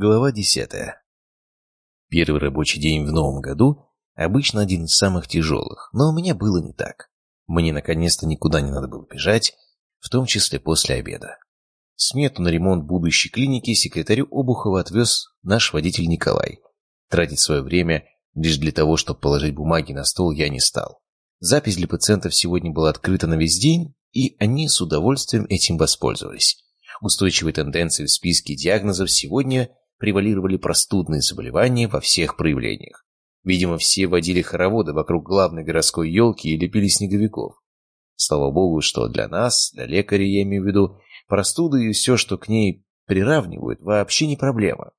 Глава десятая. Первый рабочий день в новом году обычно один из самых тяжелых, но у меня было не так. Мне наконец-то никуда не надо было бежать, в том числе после обеда. Смету на ремонт будущей клиники секретарю Обухова отвез наш водитель Николай. Тратить свое время лишь для того, чтобы положить бумаги на стол, я не стал. Запись для пациентов сегодня была открыта на весь день, и они с удовольствием этим воспользовались. Устойчивой тенденцией в списке диагнозов сегодня превалировали простудные заболевания во всех проявлениях. Видимо, все водили хороводы вокруг главной городской елки и лепили снеговиков. Слава богу, что для нас, для лекаря я имею в виду, простуда и все, что к ней приравнивают, вообще не проблема.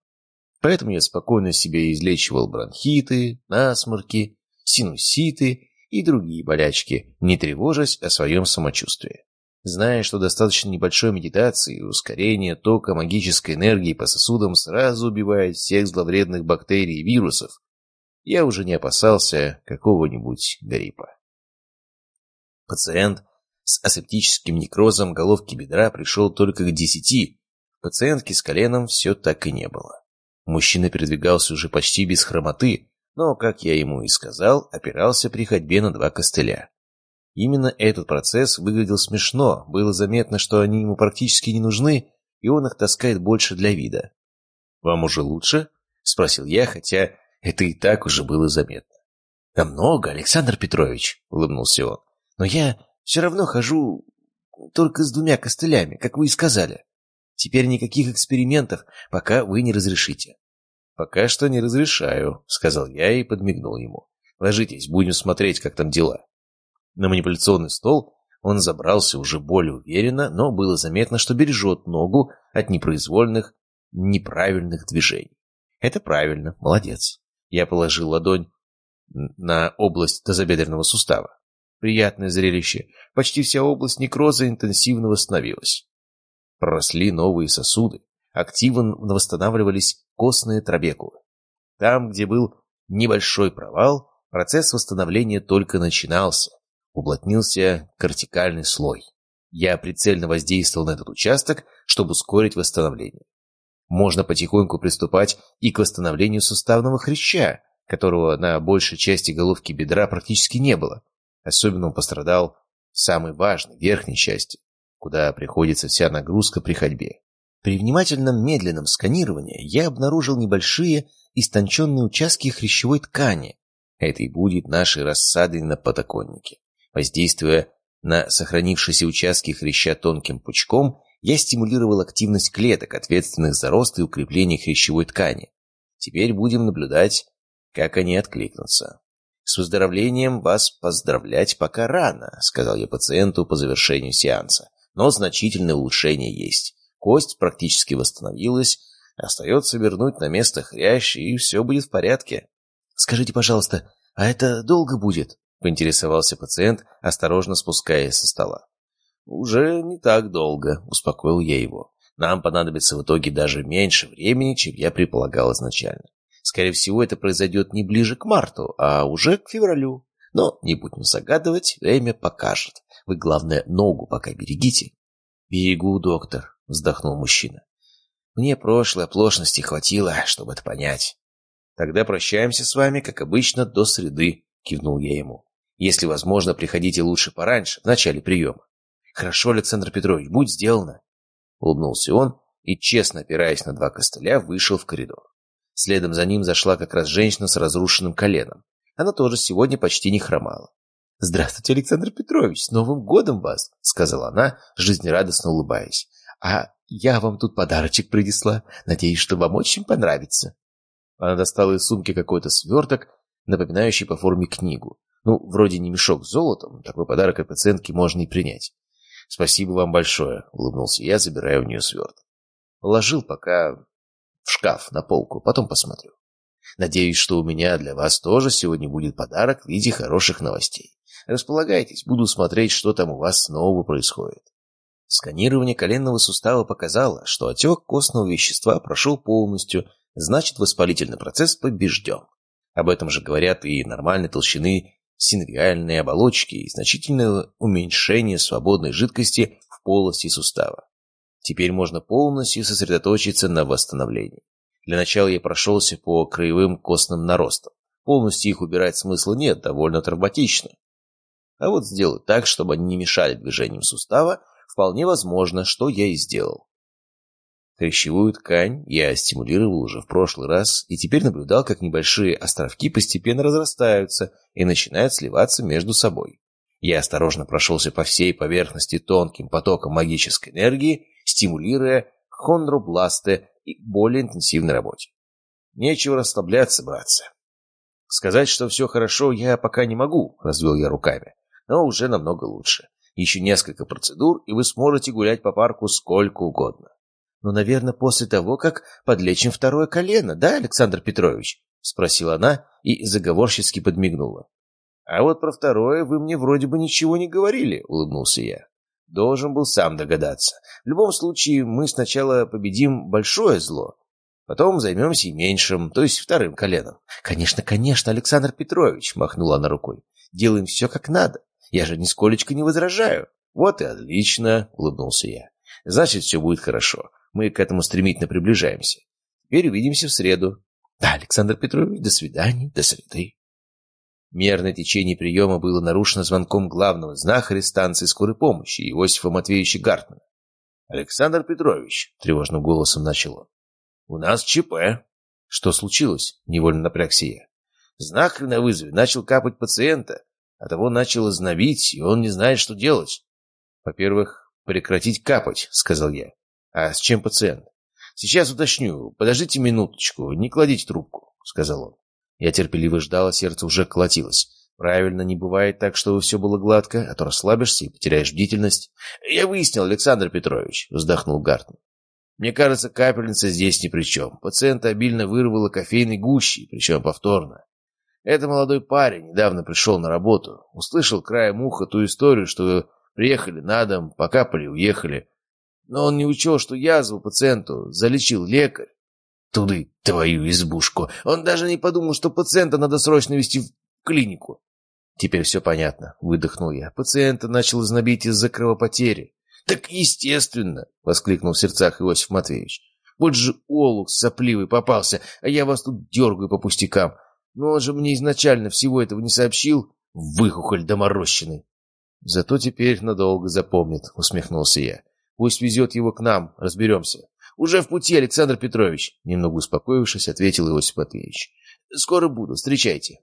Поэтому я спокойно себе излечивал бронхиты, насморки, синуситы и другие болячки, не тревожась о своем самочувствии. Зная, что достаточно небольшой медитации и ускорения тока магической энергии по сосудам сразу убивает всех зловредных бактерий и вирусов, я уже не опасался какого-нибудь гриппа. Пациент с асептическим некрозом головки бедра пришел только к десяти. Пациентки с коленом все так и не было. Мужчина передвигался уже почти без хромоты, но, как я ему и сказал, опирался при ходьбе на два костыля. Именно этот процесс выглядел смешно, было заметно, что они ему практически не нужны, и он их таскает больше для вида. «Вам уже лучше?» — спросил я, хотя это и так уже было заметно. «Намного, Александр Петрович», — улыбнулся он. «Но я все равно хожу только с двумя костылями, как вы и сказали. Теперь никаких экспериментов, пока вы не разрешите». «Пока что не разрешаю», — сказал я и подмигнул ему. «Ложитесь, будем смотреть, как там дела». На манипуляционный стол он забрался уже более уверенно, но было заметно, что бережет ногу от непроизвольных, неправильных движений. Это правильно, молодец. Я положил ладонь на область тазобедренного сустава. Приятное зрелище. Почти вся область некроза интенсивно восстановилась. Проросли новые сосуды. Активно восстанавливались костные трабекулы. Там, где был небольшой провал, процесс восстановления только начинался уплотнился кортикальный слой. Я прицельно воздействовал на этот участок, чтобы ускорить восстановление. Можно потихоньку приступать и к восстановлению суставного хряща, которого на большей части головки бедра практически не было. Особенно он пострадал в самой важной, верхней части, куда приходится вся нагрузка при ходьбе. При внимательном медленном сканировании я обнаружил небольшие истонченные участки хрящевой ткани. Это и будет нашей рассадой на подоконнике. Воздействуя на сохранившиеся участки хряща тонким пучком, я стимулировал активность клеток, ответственных за рост и укрепление хрящевой ткани. Теперь будем наблюдать, как они откликнутся. «С выздоровлением вас поздравлять пока рано», — сказал я пациенту по завершению сеанса. «Но значительное улучшение есть. Кость практически восстановилась, остается вернуть на место хрящ, и все будет в порядке». «Скажите, пожалуйста, а это долго будет?» — поинтересовался пациент, осторожно спускаясь со стола. «Уже не так долго», — успокоил я его. «Нам понадобится в итоге даже меньше времени, чем я предполагал изначально. Скорее всего, это произойдет не ближе к марту, а уже к февралю. Но не будем загадывать, время покажет. Вы, главное, ногу пока берегите». «Берегу, доктор», — вздохнул мужчина. «Мне прошлой оплошности хватило, чтобы это понять». «Тогда прощаемся с вами, как обычно, до среды», — кивнул я ему. Если возможно, приходите лучше пораньше, в начале приема. Хорошо, Александр Петрович, будь сделано. Улыбнулся он и, честно опираясь на два костыля, вышел в коридор. Следом за ним зашла как раз женщина с разрушенным коленом. Она тоже сегодня почти не хромала. «Здравствуйте, Александр Петрович, с Новым годом вас!» — сказала она, жизнерадостно улыбаясь. «А я вам тут подарочек принесла. Надеюсь, что вам очень понравится». Она достала из сумки какой-то сверток, напоминающий по форме книгу. Ну, вроде не мешок с золотом, такой подарок от пациентки можно и принять. «Спасибо вам большое», — улыбнулся я, забирая у нее сверток. Положил пока в шкаф на полку, потом посмотрю. Надеюсь, что у меня для вас тоже сегодня будет подарок в виде хороших новостей. Располагайтесь, буду смотреть, что там у вас снова происходит. Сканирование коленного сустава показало, что отек костного вещества прошел полностью, значит, воспалительный процесс побежден. Об этом же говорят и нормальной толщины синовиальной оболочки и значительное уменьшение свободной жидкости в полости сустава. Теперь можно полностью сосредоточиться на восстановлении. Для начала я прошелся по краевым костным наростам. Полностью их убирать смысла нет, довольно травматично. А вот сделать так, чтобы они не мешали движениям сустава, вполне возможно, что я и сделал. Хрящевую ткань я стимулировал уже в прошлый раз и теперь наблюдал, как небольшие островки постепенно разрастаются и начинают сливаться между собой. Я осторожно прошелся по всей поверхности тонким потоком магической энергии, стимулируя хондробласты и более интенсивной работе. Нечего расслабляться, братцы. Сказать, что все хорошо, я пока не могу, развел я руками, но уже намного лучше. Еще несколько процедур, и вы сможете гулять по парку сколько угодно. «Ну, наверное, после того, как подлечим второе колено, да, Александр Петрович?» — спросила она и заговорчески подмигнула. «А вот про второе вы мне вроде бы ничего не говорили», — улыбнулся я. «Должен был сам догадаться. В любом случае, мы сначала победим большое зло, потом займемся и меньшим, то есть вторым коленом». «Конечно, конечно, Александр Петрович», — махнула она рукой. «Делаем все как надо. Я же нисколечко не возражаю». «Вот и отлично», — улыбнулся я. «Значит, все будет хорошо. Мы к этому стремительно приближаемся. Теперь увидимся в среду. Да, Александр Петрович, до свидания, до среды. Мерное течение приема было нарушено звонком главного знахаря станции скорой помощи Иосифа Матвеевича Гартмана. «Александр Петрович», — тревожным голосом начал он, — «у нас ЧП». «Что случилось?» — невольно напрягся я. Знахарь на вызове начал капать пациента, а того начало знобить, и он не знает, что делать. «Во-первых, прекратить капать», — сказал я. «А с чем пациент?» «Сейчас уточню. Подождите минуточку, не кладите трубку», — сказал он. Я терпеливо ждал, а сердце уже колотилось. Правильно, не бывает так, чтобы все было гладко, а то расслабишься и потеряешь бдительность. «Я выяснил, Александр Петрович», — вздохнул Гартман. «Мне кажется, капельница здесь ни при чем. Пациента обильно вырвало кофейной гущей, причем повторно. Это молодой парень, недавно пришел на работу. Услышал краем уха ту историю, что приехали на дом, покапали, уехали. Но он не учел, что язву пациенту залечил лекарь. Туды твою избушку. Он даже не подумал, что пациента надо срочно везти в клинику. Теперь все понятно, выдохнул я. Пациента начал знобить из-за кровопотери. Так естественно, воскликнул в сердцах Иосиф Матвеевич. Вот же олух сопливый попался, а я вас тут дергаю по пустякам. Но он же мне изначально всего этого не сообщил. Выхухоль доморощенный. Зато теперь надолго запомнит, усмехнулся я. Пусть везет его к нам, разберемся. «Уже в пути, Александр Петрович», — немного успокоившись, ответил Иосиф Матвеевич. «Скоро буду, встречайте».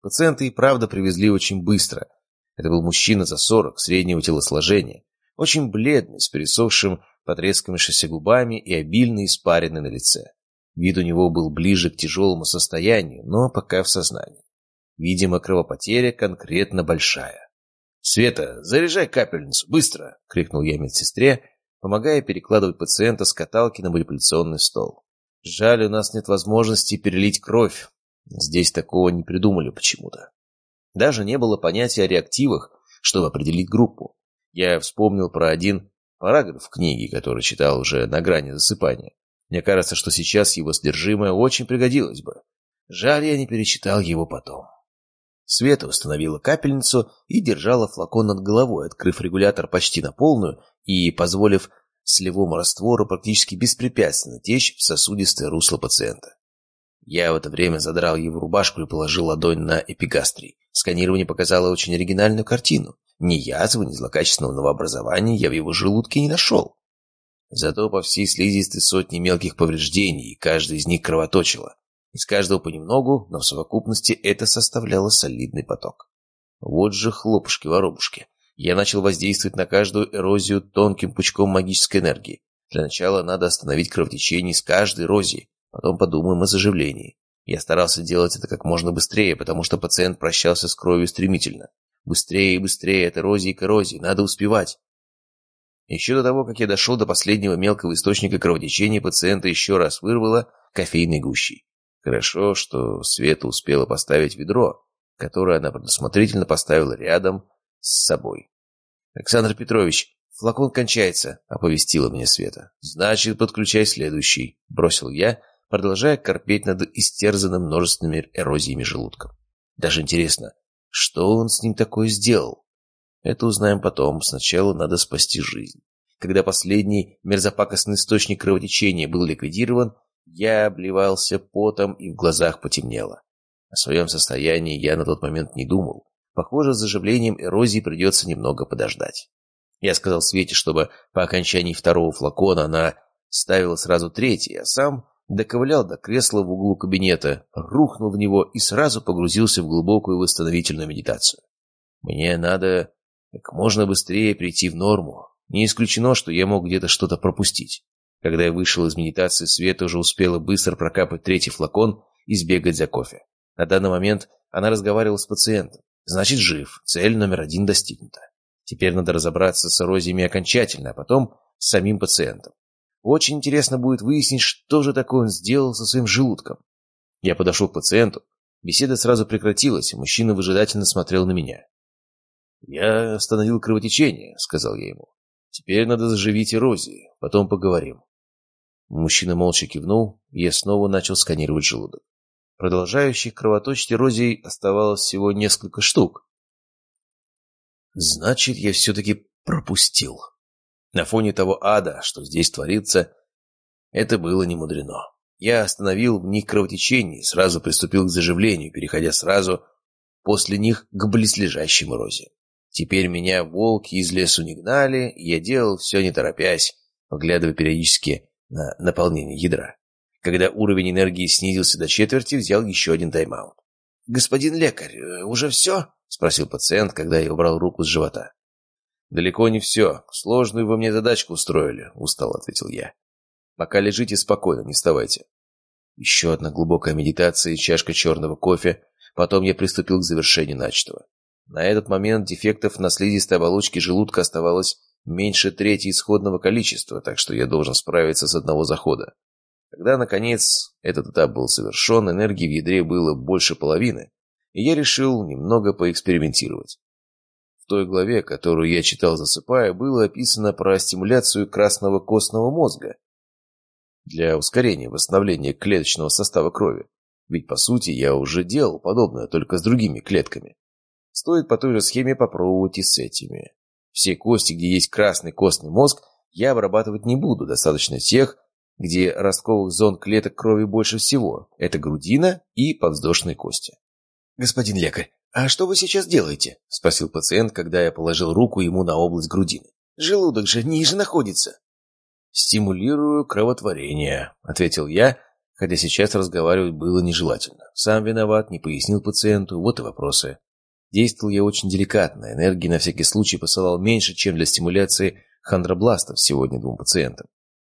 Пациента и правда привезли очень быстро. Это был мужчина за сорок, среднего телосложения, очень бледный, с пересохшим, потрескавшимися губами и обильно испаренный на лице. Вид у него был ближе к тяжелому состоянию, но пока в сознании. Видимо, кровопотеря конкретно большая. «Света, заряжай капельницу, быстро!» — крикнул я медсестре, помогая перекладывать пациента с каталки на манипуляционный стол. Жаль, у нас нет возможности перелить кровь. Здесь такого не придумали почему-то. Даже не было понятия о реактивах, чтобы определить группу. Я вспомнил про один параграф в книге, который читал уже на грани засыпания. Мне кажется, что сейчас его содержимое очень пригодилось бы. Жаль, я не перечитал его потом. Света установила капельницу и держала флакон над головой, открыв регулятор почти на полную и позволив сливому раствору практически беспрепятственно течь в сосудистое русло пациента. Я в это время задрал его рубашку и положил ладонь на эпигастрий. Сканирование показало очень оригинальную картину. Ни язвы, ни злокачественного новообразования я в его желудке не нашел. Зато по всей слизистой сотни мелких повреждений, и каждая из них кровоточила. Из каждого понемногу, но в совокупности это составляло солидный поток. Вот же хлопушки-воробушки. Я начал воздействовать на каждую эрозию тонким пучком магической энергии. Для начала надо остановить кровотечение из каждой эрозии, потом подумаем о заживлении. Я старался делать это как можно быстрее, потому что пациент прощался с кровью стремительно. Быстрее и быстрее от эрозии к эрозии, надо успевать. Еще до того, как я дошел до последнего мелкого источника кровотечения, пациента еще раз вырвало кофейной гущей. Хорошо, что Света успела поставить ведро, которое она предусмотрительно поставила рядом с собой. «Александр Петрович, флакон кончается», — оповестила мне Света. «Значит, подключай следующий», — бросил я, продолжая корпеть над истерзанным множественными эрозиями желудком. Даже интересно, что он с ним такое сделал? Это узнаем потом. Сначала надо спасти жизнь. когда последний мерзопакостный источник кровотечения был ликвидирован, я обливался потом и в глазах потемнело. О своем состоянии я на тот момент не думал. Похоже, с заживлением эрозии придется немного подождать. Я сказал Свете, чтобы по окончании второго флакона она ставила сразу третий, а сам доковылял до кресла в углу кабинета, рухнул в него и сразу погрузился в глубокую восстановительную медитацию. Мне надо как можно быстрее прийти в норму. Не исключено, что я мог где-то что-то пропустить. Когда я вышел из медитации, Света уже успела быстро прокапать третий флакон и сбегать за кофе. На данный момент она разговаривала с пациентом. Значит, жив. Цель номер один достигнута. Теперь надо разобраться с эрозиями окончательно, а потом с самим пациентом. Очень интересно будет выяснить, что же такое он сделал со своим желудком. Я подошел к пациенту. Беседа сразу прекратилась, и мужчина выжидательно смотрел на меня. «Я остановил кровотечение», — сказал я ему. «Теперь надо заживить эрозии, потом поговорим». Мужчина молча кивнул, и я снова начал сканировать желудок. Продолжающих кровоточить эрозий оставалось всего несколько штук. Значит, я все-таки пропустил. На фоне того ада, что здесь творится, это было не мудрено. Я остановил в них кровотечение и сразу приступил к заживлению, переходя сразу после них к близлежащим эрозиям. Теперь меня волки из лесу не гнали, и я делал все не торопясь, поглядывая периодически на наполнение ядра. Когда уровень энергии снизился до четверти, взял еще один тайм-аут. «Господин лекарь, э, уже все?» — спросил пациент, когда я убрал руку с живота. «Далеко не все. Сложную вы мне задачку устроили», — устал ответил я. «Пока лежите спокойно, не вставайте». Еще одна глубокая медитация и чашка черного кофе. Потом я приступил к завершению начатого. На этот момент дефектов на слизистой оболочке желудка оставалось меньше трети исходного количества, так что я должен справиться с одного захода. Когда, наконец, этот этап был совершен, энергии в ядре было больше половины, и я решил немного поэкспериментировать той главе, которую я читал засыпая, было описано про стимуляцию красного костного мозга для ускорения восстановления клеточного состава крови. Ведь, по сути, я уже делал подобное, только с другими клетками. Стоит по той же схеме попробовать и с этими. Все кости, где есть красный костный мозг, я обрабатывать не буду, достаточно тех, где ростковых зон клеток крови больше всего. Это грудина и подвздошные кости. «Господин лекарь, «А что вы сейчас делаете?» — спросил пациент, когда я положил руку ему на область грудины. «Желудок же ниже находится». «Стимулирую кровотворение», — ответил я, хотя сейчас разговаривать было нежелательно. Сам виноват, не пояснил пациенту, вот и вопросы. Действовал я очень деликатно, энергии на всякий случай посылал меньше, чем для стимуляции хондробластов сегодня двум пациентам.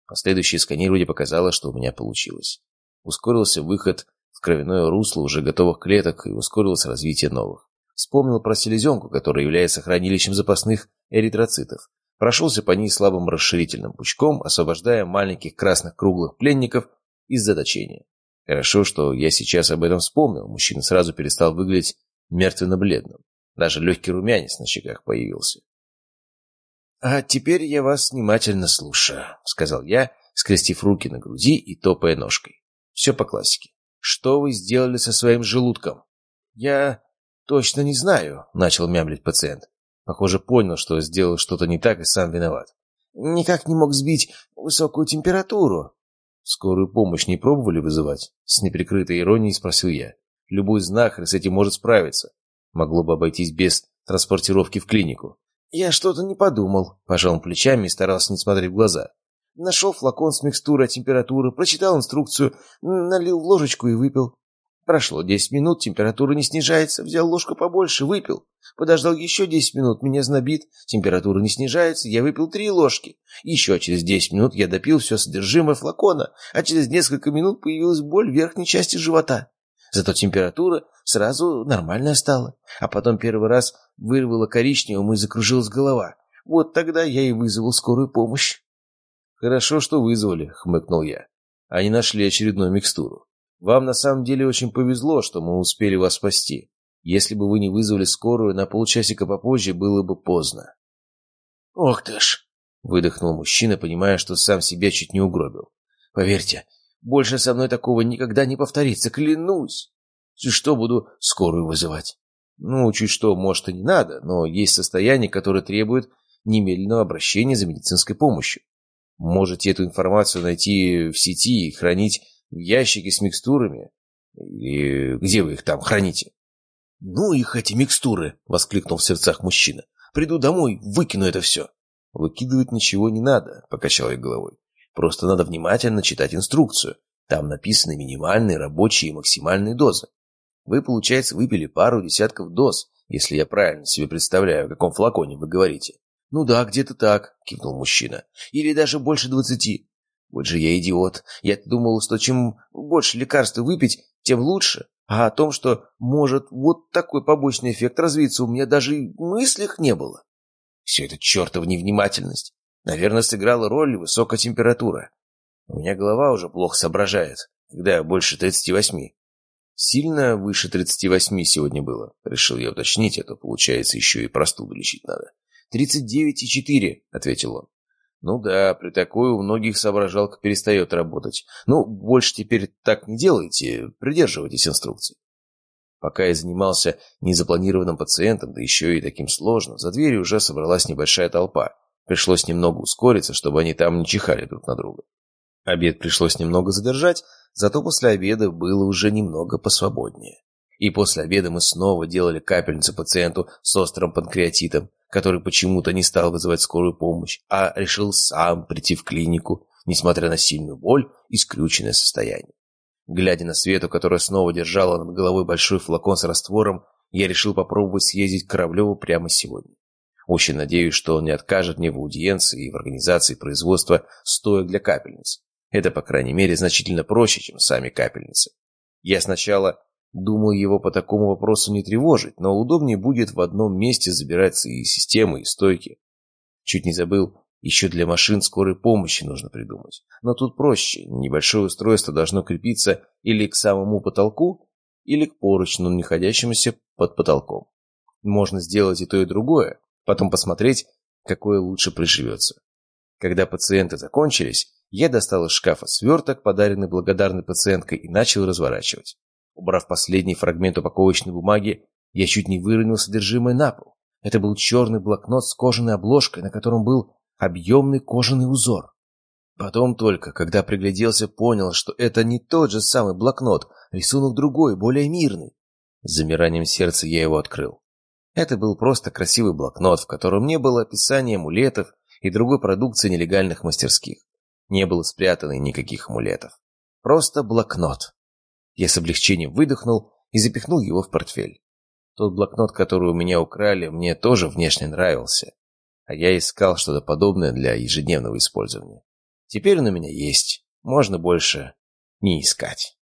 Последующее сканирование показало, что у меня получилось. Ускорился выход кровяное русло уже готовых клеток и ускорилось развитие новых. Вспомнил про селезенку, которая является хранилищем запасных эритроцитов. Прошелся по ней слабым расширительным пучком, освобождая маленьких красных круглых пленников из заточения. Хорошо, что я сейчас об этом вспомнил. Мужчина сразу перестал выглядеть мертвенно-бледным. Даже легкий румянец на щеках появился. «А теперь я вас внимательно слушаю», — сказал я, скрестив руки на груди и топая ножкой. «Все по классике. Что вы сделали со своим желудком?» «Я точно не знаю», — начал мямлить пациент. Похоже, понял, что сделал что-то не так и сам виноват. «Никак не мог сбить высокую температуру». «Скорую помощь не пробовали вызывать?» С неприкрытой иронией спросил я. «Любой знахарь с этим может справиться. Могло бы обойтись без транспортировки в клинику». «Я что-то не подумал», — пожал плечами и старался не смотреть в глаза. Нашел флакон с микстурой температуры, прочитал инструкцию, налил ложечку и выпил. Прошло десять минут, температура не снижается, взял ложку побольше, выпил. Подождал еще десять минут, меня знобит, температура не снижается, я выпил три ложки. Еще через десять минут я допил все содержимое флакона, а через несколько минут появилась боль в верхней части живота. Зато температура сразу нормальная стала. А потом первый раз вырвала коричневым и закружилась голова. Вот тогда я и вызвал скорую помощь. «Хорошо, что вызвали», — хмыкнул я. «Они нашли очередную микстуру. Вам на самом деле очень повезло, что мы успели вас спасти. Если бы вы не вызвали скорую, на полчасика попозже было бы поздно». «Ох ты ж!» — выдохнул мужчина, понимая, что сам себя чуть не угробил. «Поверьте, больше со мной такого никогда не повторится, клянусь! Чуть что буду скорую вызывать?» «Ну, чуть что, может, и не надо, но есть состояние, которое требует немедленного обращения за медицинской помощью. Можете эту информацию найти в сети и хранить в ящике с микстурами. Или где вы их там храните? «Ну их эти микстуры!» — воскликнул в сердцах мужчина. «Приду домой, выкину это все!» «Выкидывать ничего не надо», — покачал я головой. «Просто надо внимательно читать инструкцию. Там написаны минимальные рабочие и максимальные дозы. Вы, получается, выпили пару десятков доз, если я правильно себе представляю, о каком флаконе вы говорите. «Ну да, где-то так», — кивнул мужчина. «Или даже больше двадцати. Вот же я идиот. я думал, что чем больше лекарства выпить, тем лучше. А о том, что может вот такой побочный эффект развиться, у меня даже и мыслях не было. Все это чертова невнимательность. Наверное, сыграла роль высокая температура. У меня голова уже плохо соображает, когда больше тридцати восьми. Сильно выше тридцати восьми сегодня было. Решил я уточнить, а то, получается, еще и простуду лечить надо. «Тридцать девять и четыре», — ответил он. «Ну да, при такой у многих соображалка перестает работать. Ну, больше теперь так не делайте, придерживайтесь инструкций». Пока я занимался незапланированным пациентом, да еще и таким сложным, за дверью уже собралась небольшая толпа. Пришлось немного ускориться, чтобы они там не чихали друг на друга. Обед пришлось немного задержать, зато после обеда было уже немного посвободнее. И после обеда мы снова делали капельницу пациенту с острым панкреатитом, который почему-то не стал вызывать скорую помощь, а решил сам прийти в клинику, несмотря на сильную боль и скрюченное состояние. Глядя на Свету, которая снова держала над головой большой флакон с раствором, я решил попробовать съездить к Кораблеву прямо сегодня. Очень надеюсь, что он не откажет мне в аудиенции и в организации производства стоек для капельниц. Это, по крайней мере, значительно проще, чем сами капельницы. Я сначала думал его по такому вопросу не тревожить, но удобнее будет в одном месте забирать и системы, и стойки. Чуть не забыл, еще для машин скорой помощи нужно придумать. Но тут проще. Небольшое устройство должно крепиться или к самому потолку, или к поручню, находящемуся под потолком. Можно сделать и то, и другое, потом посмотреть, какое лучше приживется. Когда пациенты закончились, я достал из шкафа сверток, подаренный благодарной пациенткой, и начал разворачивать. Убрав последний фрагмент упаковочной бумаги, я чуть не выронил содержимое на пол. Это был черный блокнот с кожаной обложкой, на котором был объемный кожаный узор. Потом только, когда пригляделся, понял, что это не тот же самый блокнот, рисунок другой, более мирный. С замиранием сердца я его открыл. Это был просто красивый блокнот, в котором не было описания амулетов и другой продукции нелегальных мастерских. Не было спрятано никаких амулетов. Просто блокнот. Я с облегчением выдохнул и запихнул его в портфель. Тот блокнот, который у меня украли, мне тоже внешне нравился. А я искал что-то подобное для ежедневного использования. Теперь он у меня есть. Можно больше не искать.